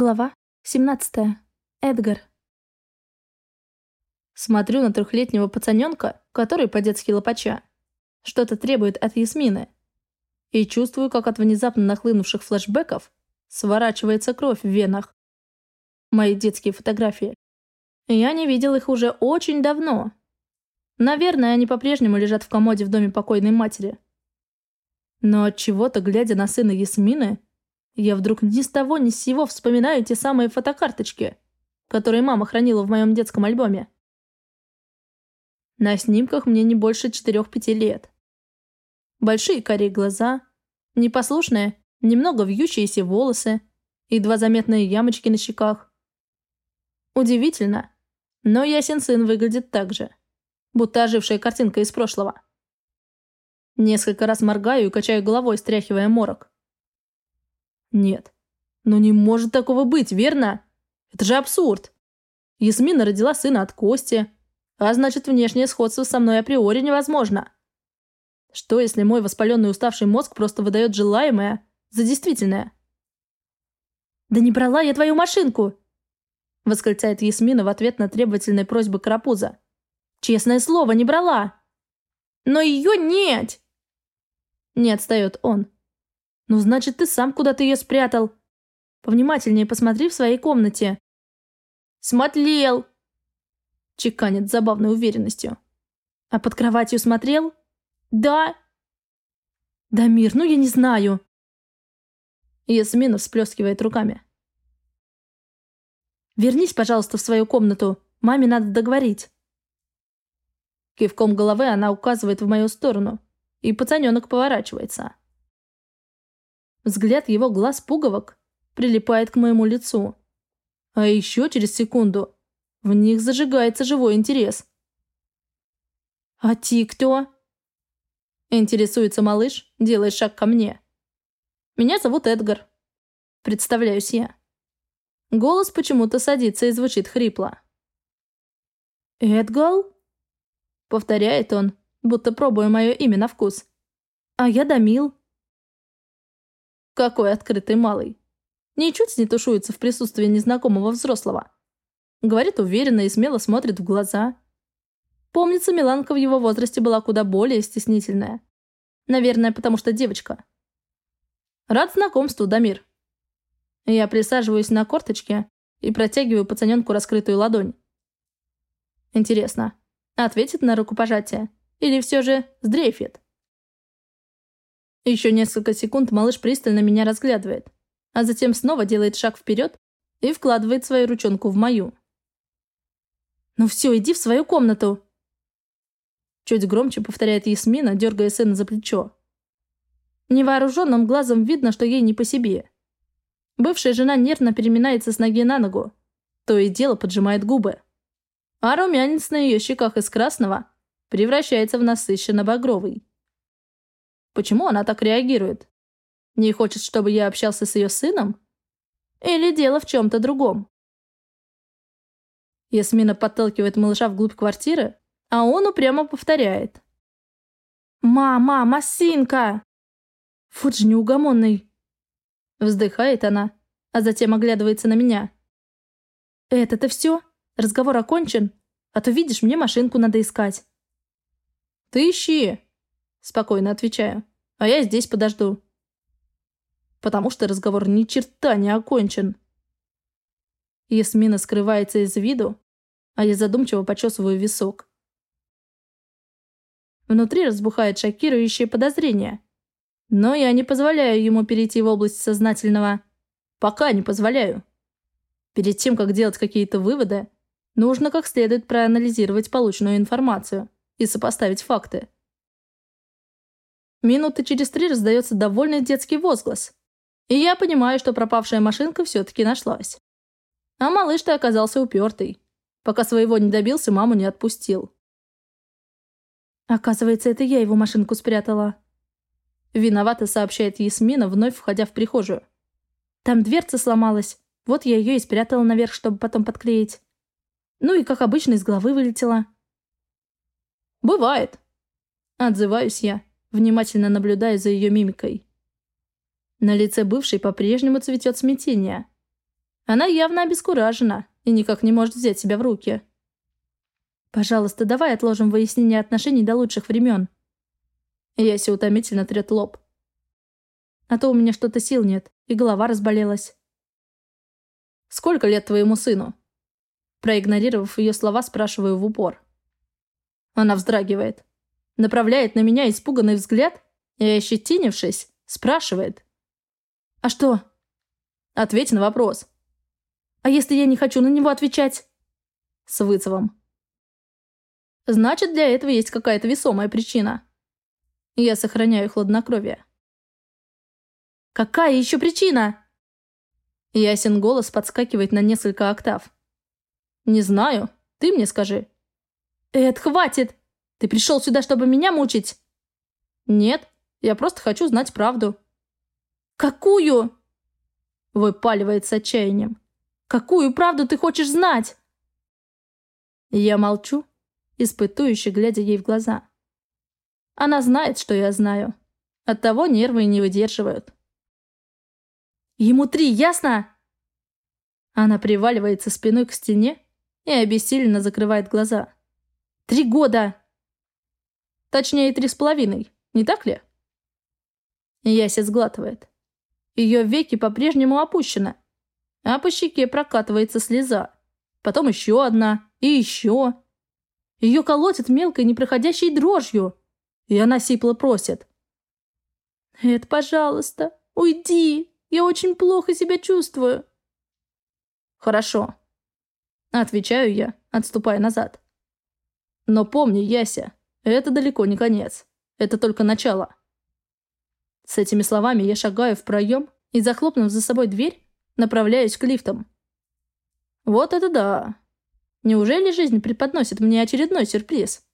Глава 17. Эдгар. Смотрю на трехлетнего пацаненка, который по-детски лопача. Что-то требует от Ясмины. И чувствую, как от внезапно нахлынувших флэшбэков сворачивается кровь в венах. Мои детские фотографии. Я не видел их уже очень давно. Наверное, они по-прежнему лежат в комоде в доме покойной матери. Но от чего-то, глядя на сына Ясмины, я вдруг ни с того ни с сего вспоминаю те самые фотокарточки, которые мама хранила в моем детском альбоме. На снимках мне не больше 4-5 лет. Большие карие глаза, непослушные, немного вьющиеся волосы, едва заметные ямочки на щеках. Удивительно, но ясен сын выглядит так же, будто ожившая картинка из прошлого. Несколько раз моргаю и качаю головой, стряхивая морок. Нет. Но не может такого быть, верно? Это же абсурд. Ясмина родила сына от Кости, а значит, внешнее сходство со мной априори невозможно. Что, если мой воспаленный уставший мозг просто выдает желаемое за действительное? «Да не брала я твою машинку!» Восклицает Ясмина в ответ на требовательные просьбы Карапуза. «Честное слово, не брала!» «Но ее нет!» Не отстает он. «Ну, значит, ты сам куда-то ее спрятал. Повнимательнее посмотри в своей комнате». «Смотрел!» Чеканит с забавной уверенностью. «А под кроватью смотрел?» «Да!» «Да, Мир, ну я не знаю!» Ясмина всплескивает руками. «Вернись, пожалуйста, в свою комнату. Маме надо договорить». Кивком головы она указывает в мою сторону, и пацаненок поворачивается. Взгляд его глаз пуговок прилипает к моему лицу. А еще через секунду в них зажигается живой интерес. «А ти кто?» Интересуется малыш, делая шаг ко мне. «Меня зовут Эдгар». Представляюсь я. Голос почему-то садится и звучит хрипло. «Эдгал?» Повторяет он, будто пробуя мое имя на вкус. «А я Дамил». Какой открытый малый. Ничуть не тушуется в присутствии незнакомого взрослого. Говорит уверенно и смело смотрит в глаза. Помнится, Миланка в его возрасте была куда более стеснительная. Наверное, потому что девочка. Рад знакомству, Дамир. Я присаживаюсь на корточке и протягиваю пацаненку раскрытую ладонь. Интересно, ответит на рукопожатие? Или все же сдрейфит? Еще несколько секунд малыш пристально меня разглядывает, а затем снова делает шаг вперед и вкладывает свою ручонку в мою. «Ну все, иди в свою комнату!» Чуть громче повторяет Ясмина, дергая сына за плечо. Невооруженным глазом видно, что ей не по себе. Бывшая жена нервно переминается с ноги на ногу, то и дело поджимает губы. А румянец на ее щеках из красного превращается в насыщенно багровый. Почему она так реагирует? Не хочет, чтобы я общался с ее сыном? Или дело в чем-то другом? Ясмина подталкивает малыша вглубь квартиры, а он упрямо повторяет. «Мама, масинка!» «Вот же неугомонный!» Вздыхает она, а затем оглядывается на меня. «Это-то все? Разговор окончен? А то, видишь, мне машинку надо искать». «Ты ищи!» Спокойно отвечаю. А я здесь подожду. Потому что разговор ни черта не окончен. Ясмина скрывается из виду, а я задумчиво почесываю висок. Внутри разбухает шокирующее подозрение. Но я не позволяю ему перейти в область сознательного. Пока не позволяю. Перед тем, как делать какие-то выводы, нужно как следует проанализировать полученную информацию и сопоставить факты. Минуты через три раздается довольный детский возглас. И я понимаю, что пропавшая машинка все-таки нашлась. А малыш-то оказался упертый. Пока своего не добился, маму не отпустил. Оказывается, это я его машинку спрятала. Виновато сообщает Ясмина, вновь входя в прихожую. Там дверца сломалась. Вот я ее и спрятала наверх, чтобы потом подклеить. Ну и, как обычно, из головы вылетела. «Бывает», — отзываюсь я внимательно наблюдая за ее мимикой. На лице бывшей по-прежнему цветет смятение. Она явно обескуражена и никак не может взять себя в руки. «Пожалуйста, давай отложим выяснение отношений до лучших времен». Яся утомительно трет лоб. «А то у меня что-то сил нет, и голова разболелась». «Сколько лет твоему сыну?» Проигнорировав ее слова, спрашиваю в упор. Она вздрагивает. Направляет на меня испуганный взгляд и, ощетинившись, спрашивает. «А что?» «Ответь на вопрос». «А если я не хочу на него отвечать?» С вызовом. «Значит, для этого есть какая-то весомая причина». Я сохраняю хладнокровие. «Какая еще причина?» Ясен голос подскакивает на несколько октав. «Не знаю. Ты мне скажи». «Эд, хватит! Ты пришел сюда, чтобы меня мучить?» «Нет, я просто хочу знать правду». «Какую?» Выпаливает с отчаянием. «Какую правду ты хочешь знать?» Я молчу, испытующе глядя ей в глаза. Она знает, что я знаю. Оттого нервы не выдерживают. «Ему три, ясно?» Она приваливается спиной к стене и обессиленно закрывает глаза. «Три года!» Точнее, три с половиной, не так ли? Яся сглатывает. Ее веки по-прежнему опущены, а по щеке прокатывается слеза. Потом еще одна и еще. Ее колотит мелкой непроходящей дрожью, и она сипло просит. «Эд, пожалуйста, уйди, я очень плохо себя чувствую». «Хорошо», — отвечаю я, отступая назад. «Но помни, Яся, это далеко не конец. Это только начало». С этими словами я шагаю в проем и, захлопнув за собой дверь, направляюсь к лифтам. Вот это да! Неужели жизнь преподносит мне очередной сюрприз?